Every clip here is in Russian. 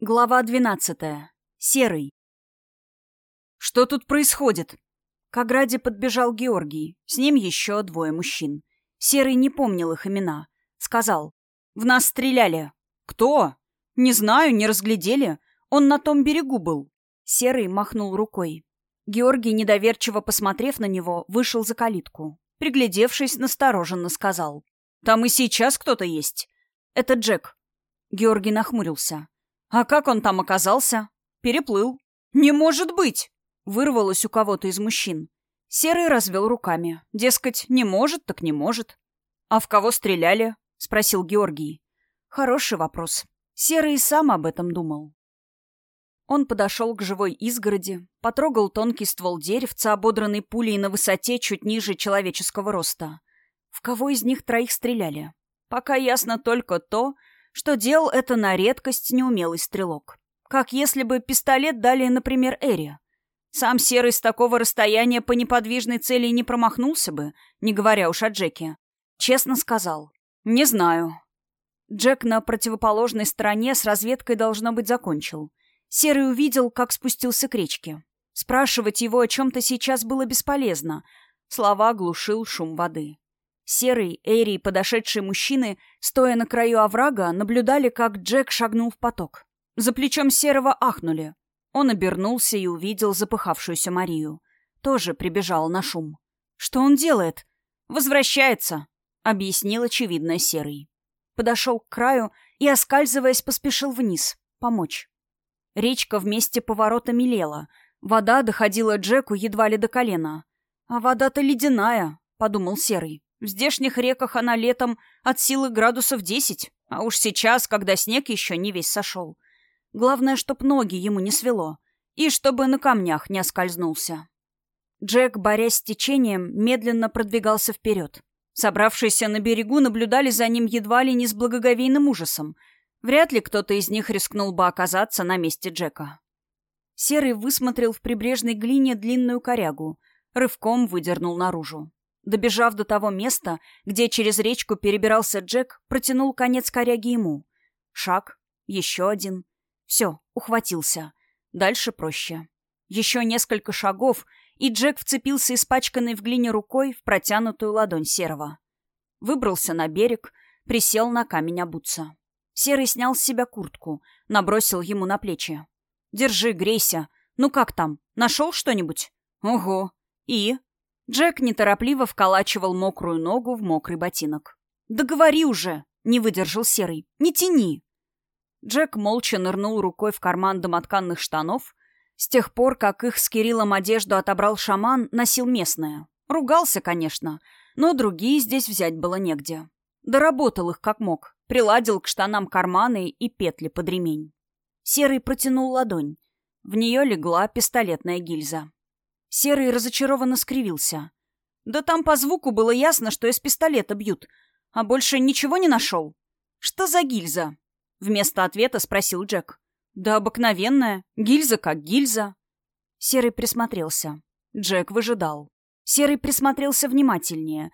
Глава двенадцатая. Серый. «Что тут происходит?» К ограде подбежал Георгий. С ним еще двое мужчин. Серый не помнил их имена. Сказал. «В нас стреляли». «Кто?» «Не знаю, не разглядели. Он на том берегу был». Серый махнул рукой. Георгий, недоверчиво посмотрев на него, вышел за калитку. Приглядевшись, настороженно сказал. «Там и сейчас кто-то есть. Это Джек». Георгий нахмурился. А как он там оказался? Переплыл. Не может быть! Вырвалось у кого-то из мужчин. Серый развел руками. Дескать, не может, так не может. А в кого стреляли? Спросил Георгий. Хороший вопрос. Серый сам об этом думал. Он подошел к живой изгороди, потрогал тонкий ствол деревца, ободранный пулей на высоте чуть ниже человеческого роста. В кого из них троих стреляли? Пока ясно только то, что делал это на редкость неумелый стрелок. Как если бы пистолет дали, например, Эри. Сам Серый с такого расстояния по неподвижной цели не промахнулся бы, не говоря уж о Джеке. Честно сказал. «Не знаю». Джек на противоположной стороне с разведкой, должно быть, закончил. Серый увидел, как спустился к речке. Спрашивать его о чем-то сейчас было бесполезно. Слова глушил шум воды. Серый, Эри и подошедшие мужчины, стоя на краю оврага, наблюдали, как Джек шагнул в поток. За плечом Серого ахнули. Он обернулся и увидел запыхавшуюся Марию. Тоже прибежал на шум. «Что он делает?» «Возвращается», — объяснил очевидно Серый. Подошел к краю и, оскальзываясь, поспешил вниз. Помочь. Речка вместе поворота мелела. Вода доходила Джеку едва ли до колена. «А вода-то ледяная», — подумал Серый. В здешних реках она летом от силы градусов десять, а уж сейчас, когда снег еще не весь сошел. Главное, чтоб ноги ему не свело, и чтобы на камнях не оскользнулся. Джек, борясь с течением, медленно продвигался вперед. Собравшиеся на берегу наблюдали за ним едва ли не с благоговейным ужасом. Вряд ли кто-то из них рискнул бы оказаться на месте Джека. Серый высмотрел в прибрежной глине длинную корягу, рывком выдернул наружу. Добежав до того места, где через речку перебирался Джек, протянул конец коряги ему. Шаг, еще один. Все, ухватился. Дальше проще. Еще несколько шагов, и Джек вцепился испачканной в глине рукой в протянутую ладонь Серого. Выбрался на берег, присел на камень обуться. Серый снял с себя куртку, набросил ему на плечи. «Держи, грейся. Ну как там? Нашел что-нибудь?» «Ого. И?» Джек неторопливо вколачивал мокрую ногу в мокрый ботинок. «Да говори уже!» — не выдержал Серый. «Не тяни!» Джек молча нырнул рукой в карман домотканных штанов. С тех пор, как их с Кириллом одежду отобрал шаман, носил местное. Ругался, конечно, но другие здесь взять было негде. Доработал их как мог, приладил к штанам карманы и петли под ремень. Серый протянул ладонь. В нее легла пистолетная гильза. Серый разочарованно скривился. «Да там по звуку было ясно, что из пистолета бьют. А больше ничего не нашел?» «Что за гильза?» Вместо ответа спросил Джек. «Да обыкновенная. Гильза как гильза». Серый присмотрелся. Джек выжидал. Серый присмотрелся внимательнее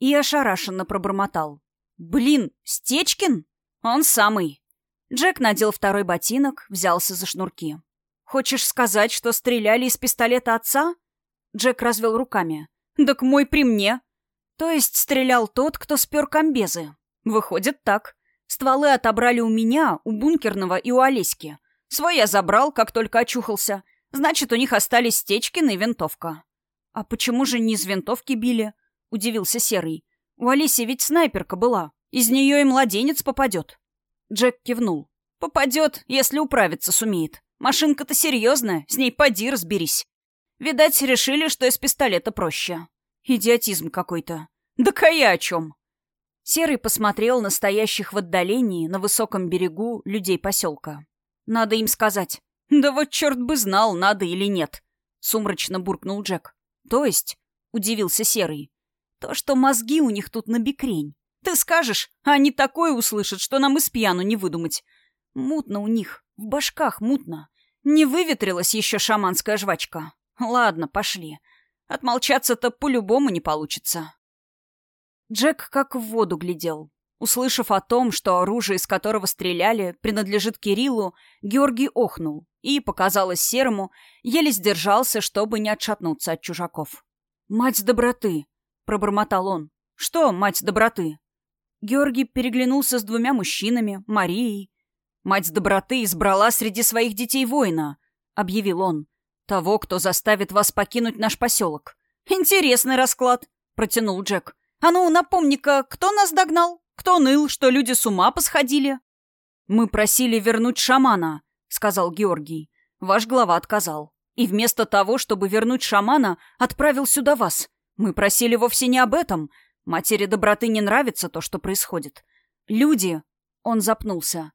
и ошарашенно пробормотал. «Блин, Стечкин? Он самый!» Джек надел второй ботинок, взялся за шнурки. «Хочешь сказать, что стреляли из пистолета отца?» Джек развел руками. «Так мой при мне». «То есть стрелял тот, кто спер комбезы?» «Выходит так. Стволы отобрали у меня, у бункерного и у Олеськи. Свой я забрал, как только очухался. Значит, у них остались Стечкин и винтовка». «А почему же не из винтовки били?» — удивился Серый. «У Олеси ведь снайперка была. Из нее и младенец попадет». Джек кивнул. «Попадет, если управиться сумеет. Машинка-то серьезная, с ней поди разберись. Видать, решили, что из пистолета проще. Идиотизм какой-то. Да кая о чем? Серый посмотрел на стоящих в отдалении, на высоком берегу, людей поселка. Надо им сказать. Да вот черт бы знал, надо или нет. Сумрачно буркнул Джек. То есть, удивился Серый. То, что мозги у них тут на бекрень. Ты скажешь, а они такое услышат, что нам и с пьяну не выдумать. Мутно у них, в башках мутно. Не выветрилась еще шаманская жвачка. Ладно, пошли. Отмолчаться-то по-любому не получится. Джек как в воду глядел. Услышав о том, что оружие, из которого стреляли, принадлежит Кириллу, Георгий охнул и, показалось Серому, еле сдержался, чтобы не отшатнуться от чужаков. «Мать доброты!» — пробормотал он. «Что, мать доброты?» Георгий переглянулся с двумя мужчинами, Марией. «Мать доброты избрала среди своих детей воина», — объявил он. «Того, кто заставит вас покинуть наш поселок». «Интересный расклад», — протянул Джек. «А ну, напомни-ка, кто нас догнал? Кто ныл, что люди с ума посходили?» «Мы просили вернуть шамана», — сказал Георгий. «Ваш глава отказал. И вместо того, чтобы вернуть шамана, отправил сюда вас. Мы просили вовсе не об этом. Матери доброты не нравится то, что происходит. Люди...» Он запнулся.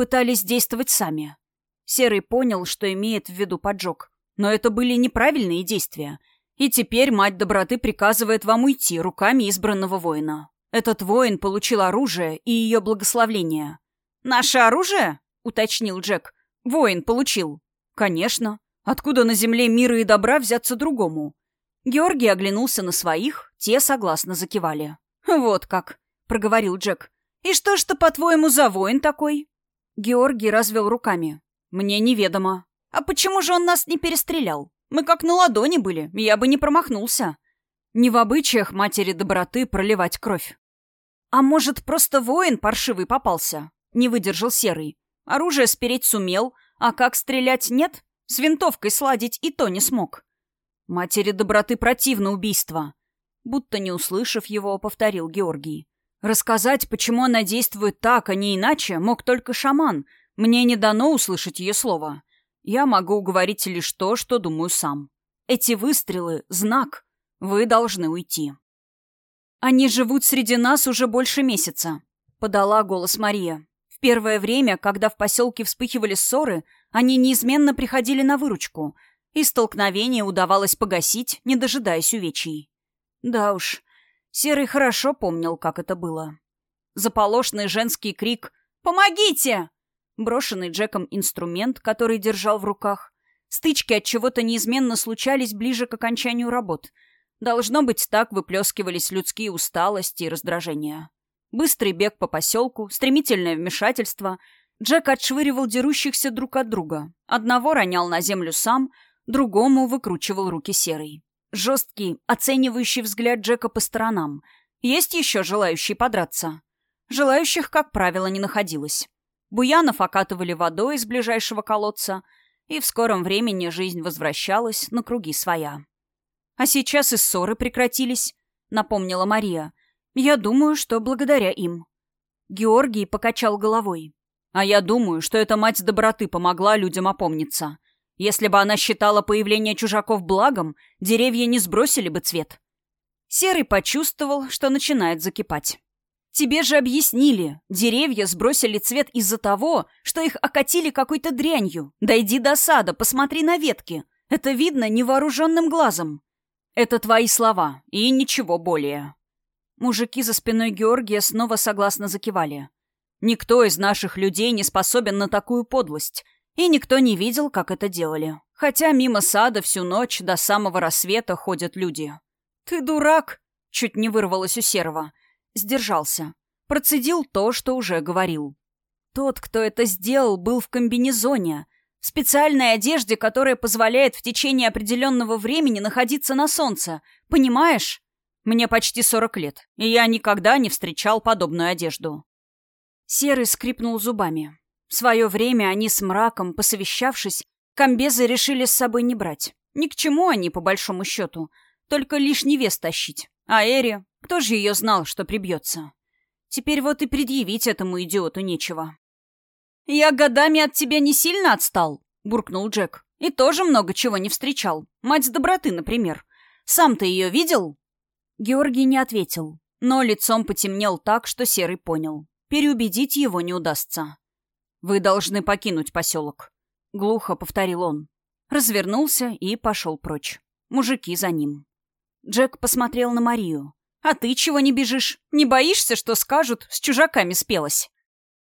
Пытались действовать сами. Серый понял, что имеет в виду поджог. Но это были неправильные действия. И теперь мать доброты приказывает вам уйти руками избранного воина. Этот воин получил оружие и ее благословление. «Наше оружие?» — уточнил Джек. «Воин получил». «Конечно. Откуда на земле мира и добра взяться другому?» Георгий оглянулся на своих, те согласно закивали. «Вот как», — проговорил Джек. «И что ж ты, по-твоему, за воин такой?» Георгий развел руками. «Мне неведомо». «А почему же он нас не перестрелял? Мы как на ладони были, я бы не промахнулся. Не в обычаях матери доброты проливать кровь. А может, просто воин паршивый попался? Не выдержал Серый. Оружие спереть сумел, а как стрелять нет? С винтовкой сладить и то не смог. Матери доброты противно убийство. Будто не услышав его, повторил Георгий. Рассказать, почему она действует так, а не иначе, мог только шаман. Мне не дано услышать ее слово. Я могу говорить лишь то, что думаю сам. Эти выстрелы — знак. Вы должны уйти. Они живут среди нас уже больше месяца, — подала голос Мария. В первое время, когда в поселке вспыхивали ссоры, они неизменно приходили на выручку, и столкновение удавалось погасить, не дожидаясь увечий. Да уж, Серый хорошо помнил, как это было. Заполошный женский крик «Помогите!» брошенный Джеком инструмент, который держал в руках. Стычки от чего-то неизменно случались ближе к окончанию работ. Должно быть, так выплескивались людские усталости и раздражения. Быстрый бег по поселку, стремительное вмешательство. Джек отшвыривал дерущихся друг от друга. Одного ронял на землю сам, другому выкручивал руки серый. Жесткий, оценивающий взгляд Джека по сторонам. Есть еще желающие подраться? Желающих, как правило, не находилось. Буянов окатывали водой из ближайшего колодца, и в скором времени жизнь возвращалась на круги своя. «А сейчас и ссоры прекратились», — напомнила Мария. «Я думаю, что благодаря им». Георгий покачал головой. «А я думаю, что эта мать доброты помогла людям опомниться. Если бы она считала появление чужаков благом, деревья не сбросили бы цвет». Серый почувствовал, что начинает закипать. Тебе же объяснили, деревья сбросили цвет из-за того, что их окатили какой-то дрянью. Дойди до сада, посмотри на ветки. Это видно невооруженным глазом. Это твои слова, и ничего более. Мужики за спиной Георгия снова согласно закивали. Никто из наших людей не способен на такую подлость, и никто не видел, как это делали. Хотя мимо сада всю ночь до самого рассвета ходят люди. «Ты дурак!» — чуть не вырвалось у Серого. Сдержался. Процедил то, что уже говорил. Тот, кто это сделал, был в комбинезоне, в специальной одежде, которая позволяет в течение определенного времени находиться на солнце. Понимаешь? Мне почти сорок лет, и я никогда не встречал подобную одежду. Серый скрипнул зубами. В свое время они с мраком, посовещавшись, комбезы решили с собой не брать. Ни к чему они, по большому счету. Только лишь невест тащить. А Эри, кто же ее знал, что прибьется? Теперь вот и предъявить этому идиоту нечего. «Я годами от тебя не сильно отстал», — буркнул Джек. «И тоже много чего не встречал. Мать доброты, например. Сам ты ее видел?» Георгий не ответил, но лицом потемнел так, что Серый понял. Переубедить его не удастся. «Вы должны покинуть поселок», — глухо повторил он. Развернулся и пошел прочь. Мужики за ним. Джек посмотрел на Марию. «А ты чего не бежишь? Не боишься, что скажут, с чужаками спелась?»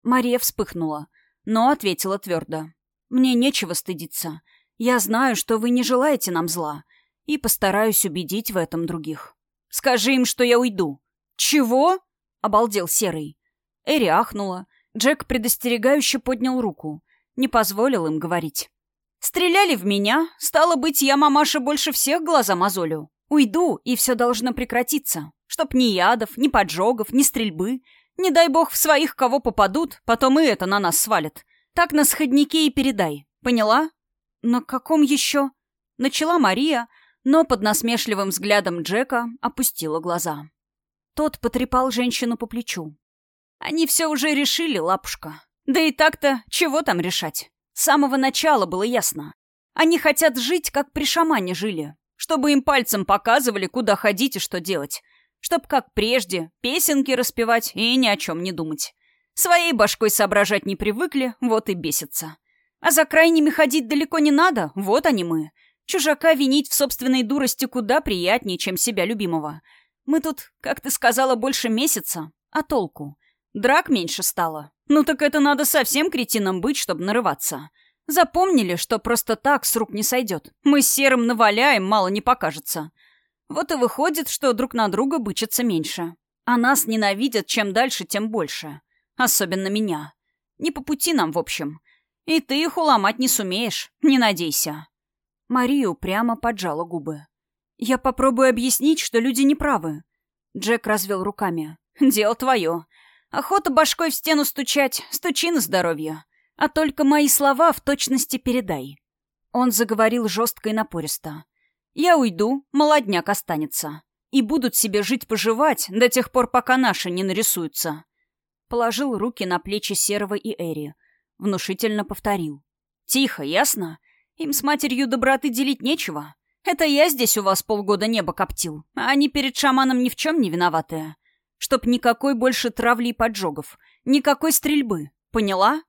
Мария вспыхнула, но ответила твердо. «Мне нечего стыдиться. Я знаю, что вы не желаете нам зла, и постараюсь убедить в этом других. Скажи им, что я уйду». «Чего?» — обалдел Серый. Эри ахнула. Джек предостерегающе поднял руку. Не позволил им говорить. «Стреляли в меня. Стало быть, я, мамаша, больше всех глаза мозолю. Уйду, и все должно прекратиться. Чтоб ни ядов, ни поджогов, ни стрельбы. Не дай бог в своих кого попадут, потом и это на нас свалят. Так на сходнике и передай. Поняла? На каком еще? Начала Мария, но под насмешливым взглядом Джека опустила глаза. Тот потрепал женщину по плечу. Они все уже решили, лапушка. Да и так-то, чего там решать? С самого начала было ясно. Они хотят жить, как при шамане жили. Чтобы им пальцем показывали, куда ходить и что делать. Чтоб, как прежде, песенки распевать и ни о чем не думать. Своей башкой соображать не привыкли, вот и бесятся. А за крайними ходить далеко не надо, вот они мы. Чужака винить в собственной дурости куда приятнее, чем себя любимого. Мы тут, как ты сказала, больше месяца. А толку? Драк меньше стало. Ну так это надо совсем кретином быть, чтобы нарываться. Запомнили, что просто так с рук не сойдет. Мы с Серым наваляем, мало не покажется. Вот и выходит, что друг на друга бычится меньше. А нас ненавидят чем дальше, тем больше. Особенно меня. Не по пути нам, в общем. И ты их уломать не сумеешь, не надейся. Марию прямо поджала губы. Я попробую объяснить, что люди неправы. Джек развел руками. Дело твое. Охота башкой в стену стучать, стучи на здоровье. А только мои слова в точности передай. Он заговорил жестко и напористо. Я уйду, молодняк останется. И будут себе жить-поживать до тех пор, пока наши не нарисуются. Положил руки на плечи Серого и Эри. Внушительно повторил. «Тихо, ясно? Им с матерью доброты делить нечего. Это я здесь у вас полгода небо коптил, а они перед шаманом ни в чем не виноватые. Чтоб никакой больше травли и поджогов, никакой стрельбы. Поняла?»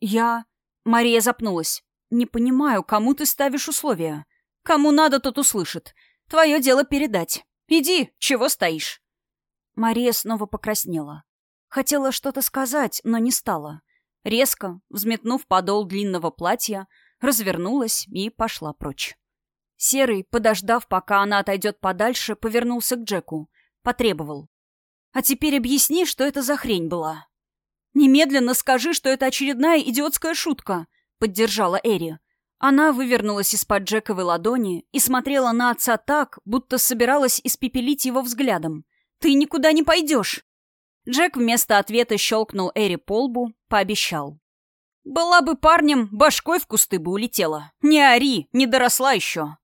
«Я...» Мария запнулась. «Не понимаю, кому ты ставишь условия? Кому надо, тот услышит. Твое дело передать. Иди, чего стоишь?» Мария снова покраснела. Хотела что-то сказать, но не стала. Резко, взметнув подол длинного платья, развернулась и пошла прочь. Серый, подождав, пока она отойдет подальше, повернулся к Джеку. Потребовал. «А теперь объясни, что это за хрень была». «Немедленно скажи, что это очередная идиотская шутка», — поддержала Эри. Она вывернулась из-под Джековой ладони и смотрела на отца так, будто собиралась испепелить его взглядом. «Ты никуда не пойдешь!» Джек вместо ответа щелкнул Эри по лбу, пообещал. «Была бы парнем, башкой в кусты бы улетела. Не ори, не доросла еще!»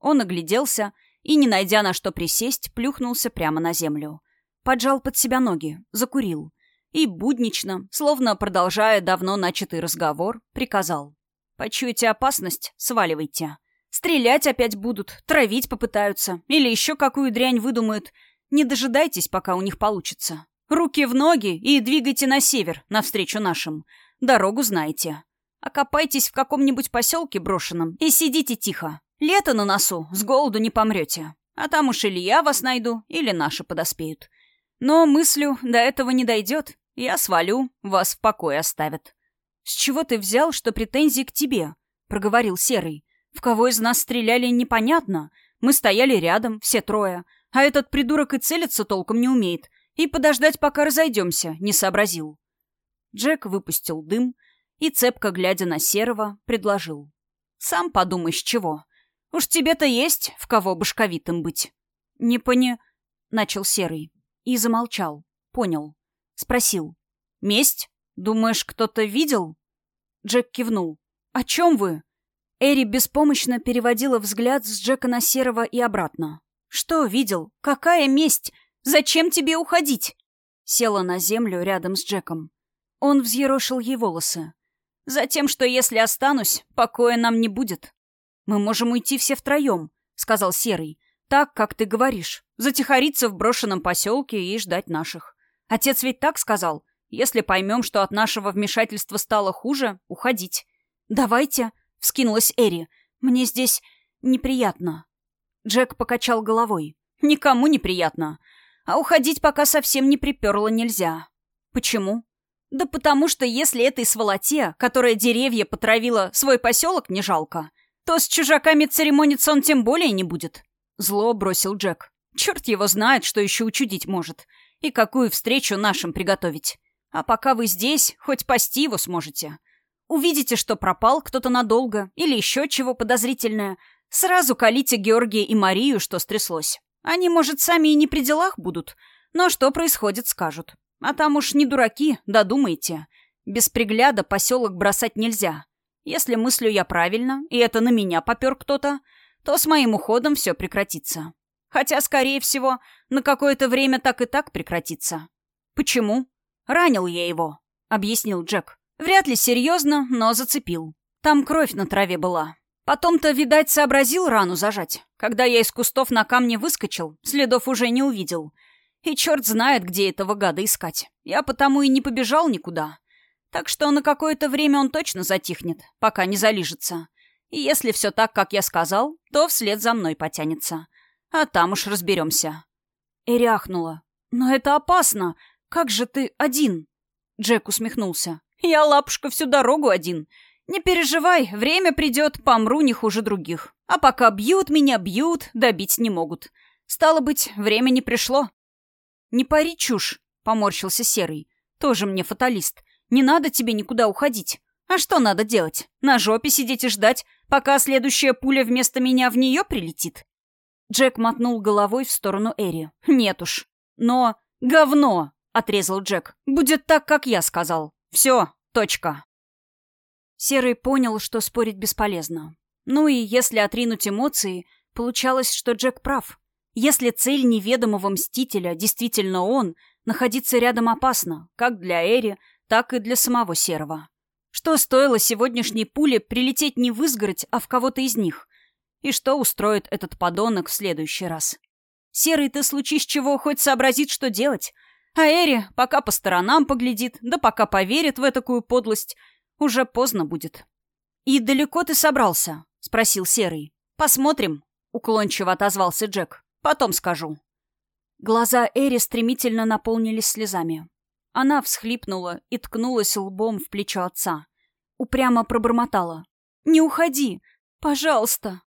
Он огляделся и, не найдя на что присесть, плюхнулся прямо на землю. Поджал под себя ноги, закурил. И буднично, словно продолжая давно начатый разговор, приказал. «Почуете опасность? Сваливайте. Стрелять опять будут, травить попытаются, или еще какую дрянь выдумают. Не дожидайтесь, пока у них получится. Руки в ноги и двигайте на север, навстречу нашим. Дорогу знаете. Окопайтесь в каком-нибудь поселке брошенном и сидите тихо. Лето на носу, с голоду не помрете. А там уж или я вас найду, или наши подоспеют. Но мыслю, до этого не дойдет. Я свалю, вас в покое оставят. «С чего ты взял, что претензии к тебе?» — проговорил Серый. «В кого из нас стреляли, непонятно. Мы стояли рядом, все трое. А этот придурок и целиться толком не умеет. И подождать, пока разойдемся, не сообразил». Джек выпустил дым и, цепко глядя на Серого, предложил. «Сам подумай, с чего. Уж тебе-то есть, в кого башковитым быть. Не пони... Начал Серый. И замолчал. Понял. Спросил. Месть? Думаешь, кто-то видел? Джек кивнул. О чем вы? Эри беспомощно переводила взгляд с Джека на Серого и обратно. Что видел? Какая месть? Зачем тебе уходить? Села на землю рядом с Джеком. Он взъерошил ей волосы. Затем, что если останусь, покоя нам не будет. «Мы можем уйти все втроем», — сказал Серый. «Так, как ты говоришь. Затихариться в брошенном поселке и ждать наших. Отец ведь так сказал. Если поймем, что от нашего вмешательства стало хуже, уходить». «Давайте», — вскинулась Эри. «Мне здесь неприятно». Джек покачал головой. «Никому неприятно. А уходить пока совсем не приперло нельзя». «Почему?» «Да потому что если этой сволоте, которая деревья потравила, свой поселок не жалко, то с чужаками церемониться он тем более не будет. Зло бросил Джек. Черт его знает, что еще учудить может. И какую встречу нашим приготовить. А пока вы здесь, хоть пасти его сможете. Увидите, что пропал кто-то надолго или еще чего подозрительное, сразу колите Георгия и Марию, что стряслось. Они, может, сами и не при делах будут, но что происходит, скажут. А там уж не дураки, додумайте. Без пригляда поселок бросать нельзя. Если мыслю я правильно, и это на меня попер кто-то, то с моим уходом все прекратится. Хотя, скорее всего, на какое-то время так и так прекратится. Почему? Ранил я его, объяснил Джек. Вряд ли серьезно, но зацепил. Там кровь на траве была. Потом-то, видать, сообразил рану зажать. Когда я из кустов на камне выскочил, следов уже не увидел. И черт знает, где этого гада искать. Я потому и не побежал никуда. Так что на какое-то время он точно затихнет, пока не залижется. Если все так, как я сказал, то вслед за мной потянется. А там уж разберемся. Эри ахнула. «Но это опасно. Как же ты один?» Джек усмехнулся. «Я, лапушка, всю дорогу один. Не переживай, время придет, помру не хуже других. А пока бьют меня, бьют, добить не могут. Стало быть, время не пришло». «Не пари чушь», — поморщился Серый. «Тоже мне фаталист. Не надо тебе никуда уходить. А что надо делать? На жопе сидеть и ждать, пока следующая пуля вместо меня в нее прилетит?» Джек мотнул головой в сторону Эри. «Нет уж. Но... говно!» — отрезал Джек. «Будет так, как я сказал. Все, точка». Серый понял, что спорить бесполезно. Ну и если отринуть эмоции, получалось, что Джек прав. Если цель неведомого мстителя действительно он, находиться рядом опасно, как для Эри, так и для самого Серого. Что стоило сегодняшней пуле прилететь не в изгородь, а в кого-то из них? И что устроит этот подонок в следующий раз? Серый ты случись чего хоть сообразит, что делать. А Эри пока по сторонам поглядит, да пока поверит в такую подлость, уже поздно будет. «И далеко ты собрался?» — спросил Серый. «Посмотрим», — уклончиво отозвался Джек. Потом скажу». Глаза Эри стремительно наполнились слезами. Она всхлипнула и ткнулась лбом в плечо отца. Упрямо пробормотала. «Не уходи! Пожалуйста!»